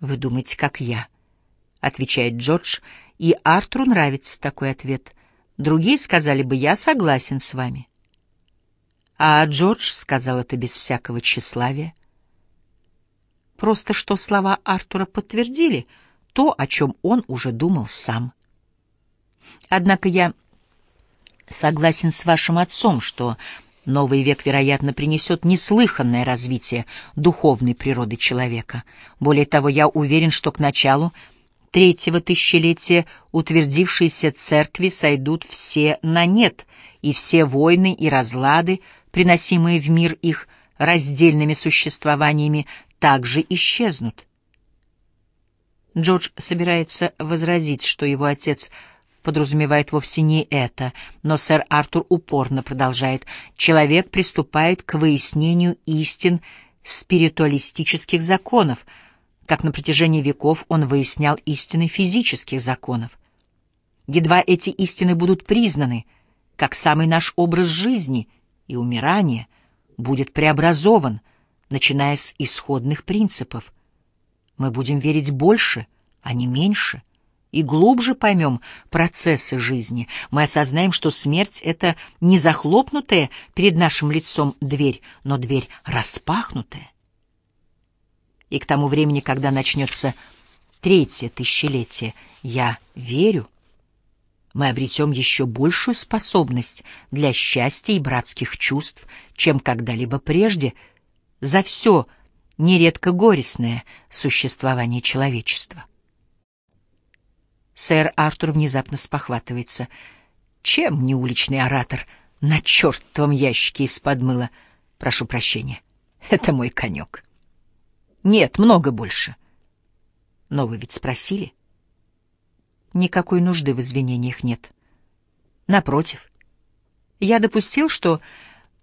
«Вы думаете, как я?» — отвечает Джордж, и Артуру нравится такой ответ. Другие сказали бы «я согласен с вами». А Джордж сказал это без всякого тщеславия. Просто что слова Артура подтвердили то, о чем он уже думал сам. Однако я согласен с вашим отцом, что новый век, вероятно, принесет неслыханное развитие духовной природы человека. Более того, я уверен, что к началу третьего тысячелетия утвердившиеся церкви сойдут все на нет, и все войны и разлады, приносимые в мир их раздельными существованиями, также исчезнут. Джордж собирается возразить, что его отец подразумевает вовсе не это, но сэр Артур упорно продолжает. Человек приступает к выяснению истин спиритуалистических законов, как на протяжении веков он выяснял истины физических законов. Едва эти истины будут признаны, как самый наш образ жизни и умирания будет преобразован — начиная с исходных принципов. Мы будем верить больше, а не меньше, и глубже поймем процессы жизни. Мы осознаем, что смерть — это не захлопнутая перед нашим лицом дверь, но дверь распахнутая. И к тому времени, когда начнется третье тысячелетие, я верю, мы обретем еще большую способность для счастья и братских чувств, чем когда-либо прежде — за все нередко горестное существование человечества. Сэр Артур внезапно спохватывается. Чем не уличный оратор на чертовом ящике из-под мыла? Прошу прощения, это мой конек. Нет, много больше. Но вы ведь спросили? Никакой нужды в извинениях нет. Напротив, я допустил, что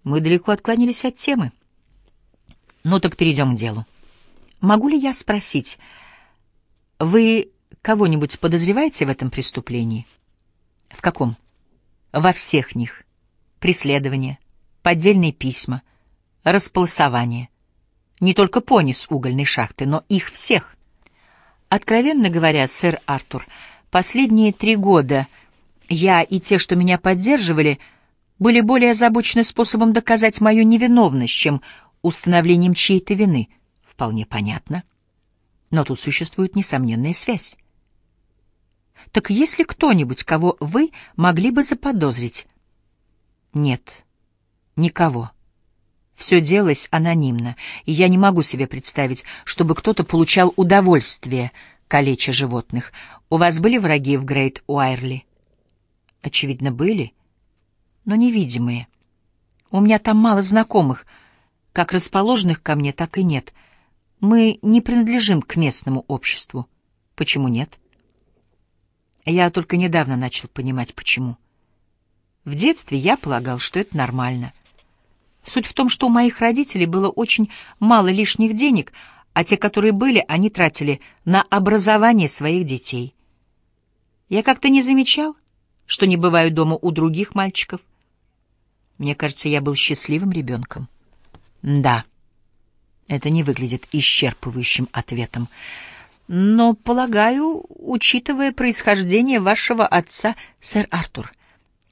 мы далеко отклонились от темы. Ну так перейдем к делу. Могу ли я спросить, вы кого-нибудь подозреваете в этом преступлении? В каком? Во всех них. Преследование, поддельные письма, располосование. Не только пони с угольной шахты, но их всех. Откровенно говоря, сэр Артур, последние три года я и те, что меня поддерживали, были более озабочены способом доказать мою невиновность, чем установлением чьей-то вины. Вполне понятно. Но тут существует несомненная связь. Так есть ли кто-нибудь, кого вы могли бы заподозрить? Нет, никого. Все делалось анонимно, и я не могу себе представить, чтобы кто-то получал удовольствие, калеча животных. У вас были враги в Грейт Уайрли? Очевидно, были, но невидимые. У меня там мало знакомых — как расположенных ко мне, так и нет. Мы не принадлежим к местному обществу. Почему нет? Я только недавно начал понимать, почему. В детстве я полагал, что это нормально. Суть в том, что у моих родителей было очень мало лишних денег, а те, которые были, они тратили на образование своих детей. Я как-то не замечал, что не бываю дома у других мальчиков. Мне кажется, я был счастливым ребенком. Да, это не выглядит исчерпывающим ответом. Но, полагаю, учитывая происхождение вашего отца, сэр Артур,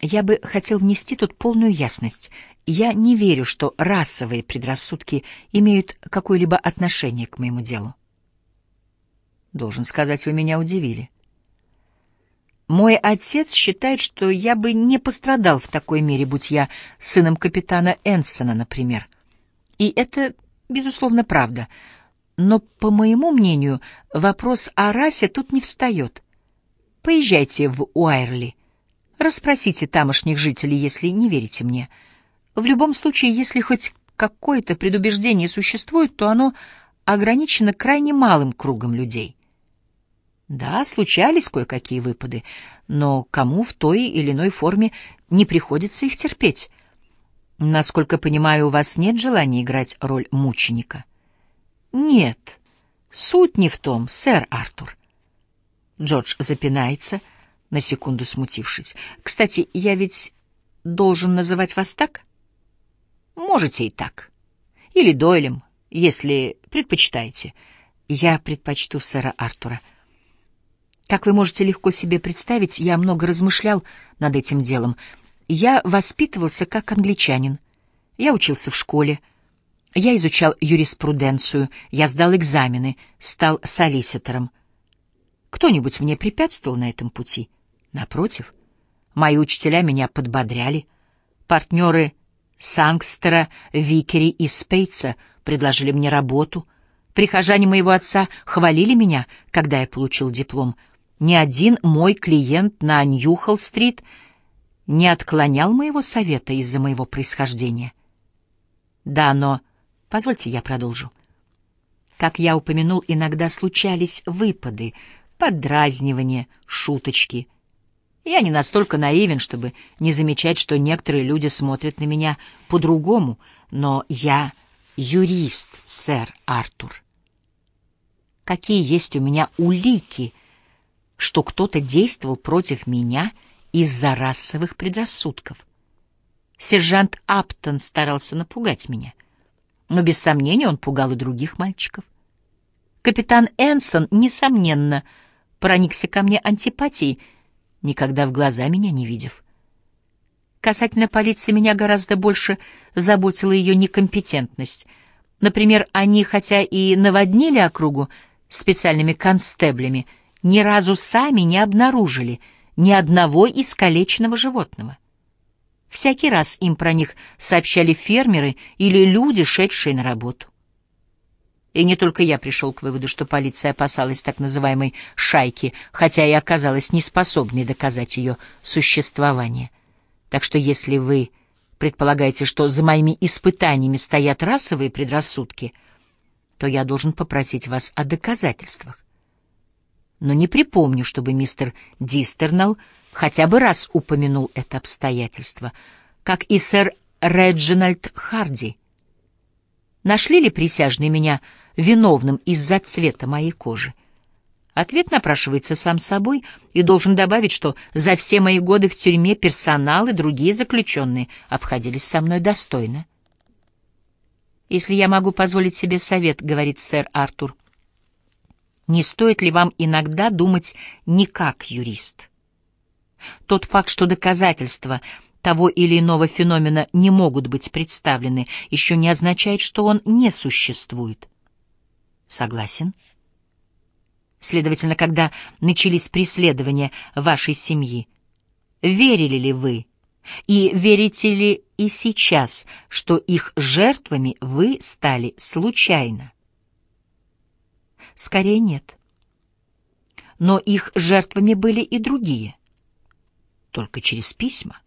я бы хотел внести тут полную ясность. Я не верю, что расовые предрассудки имеют какое-либо отношение к моему делу. Должен сказать, вы меня удивили. Мой отец считает, что я бы не пострадал в такой мере, будь я сыном капитана Энсона, например. И это, безусловно, правда. Но, по моему мнению, вопрос о расе тут не встает. Поезжайте в Уайрли. Расспросите тамошних жителей, если не верите мне. В любом случае, если хоть какое-то предубеждение существует, то оно ограничено крайне малым кругом людей. Да, случались кое-какие выпады, но кому в той или иной форме не приходится их терпеть? Насколько понимаю, у вас нет желания играть роль мученика? Нет. Суть не в том, сэр Артур. Джордж запинается, на секунду смутившись. Кстати, я ведь должен называть вас так? Можете и так. Или Дойлем, если предпочитаете. Я предпочту сэра Артура. Как вы можете легко себе представить, я много размышлял над этим делом. Я воспитывался как англичанин. Я учился в школе. Я изучал юриспруденцию, я сдал экзамены, стал солиситором. Кто-нибудь мне препятствовал на этом пути? Напротив, мои учителя меня подбодряли. Партнеры Сангстера, Викери и Спейца предложили мне работу. Прихожане моего отца хвалили меня, когда я получил диплом. Ни один мой клиент на Ньюхолл-стрит не отклонял моего совета из-за моего происхождения. Да, но... Позвольте я продолжу. Как я упомянул, иногда случались выпады, поддразнивания, шуточки. Я не настолько наивен, чтобы не замечать, что некоторые люди смотрят на меня по-другому, но я юрист, сэр Артур. Какие есть у меня улики, что кто-то действовал против меня из-за расовых предрассудков? Сержант Аптон старался напугать меня, но без сомнения он пугал и других мальчиков. Капитан Энсон, несомненно, проникся ко мне антипатией, никогда в глаза меня не видев. Касательно полиции меня гораздо больше заботила ее некомпетентность. Например, они, хотя и наводнили округу специальными констеблями, ни разу сами не обнаружили ни одного искалеченного животного. Всякий раз им про них сообщали фермеры или люди, шедшие на работу. И не только я пришел к выводу, что полиция опасалась так называемой «шайки», хотя и оказалась неспособной доказать ее существование. Так что если вы предполагаете, что за моими испытаниями стоят расовые предрассудки, то я должен попросить вас о доказательствах. Но не припомню, чтобы мистер Дистернелл хотя бы раз упомянул это обстоятельство, как и сэр Реджинальд Харди. Нашли ли присяжные меня виновным из-за цвета моей кожи? Ответ напрашивается сам собой, и должен добавить, что за все мои годы в тюрьме персонал и другие заключенные обходились со мной достойно. «Если я могу позволить себе совет», — говорит сэр Артур, — «не стоит ли вам иногда думать не как юрист?» Тот факт, что доказательства того или иного феномена не могут быть представлены, еще не означает, что он не существует. Согласен? Следовательно, когда начались преследования вашей семьи, верили ли вы и верите ли и сейчас, что их жертвами вы стали случайно? Скорее нет. Но их жертвами были и другие. Только через письма.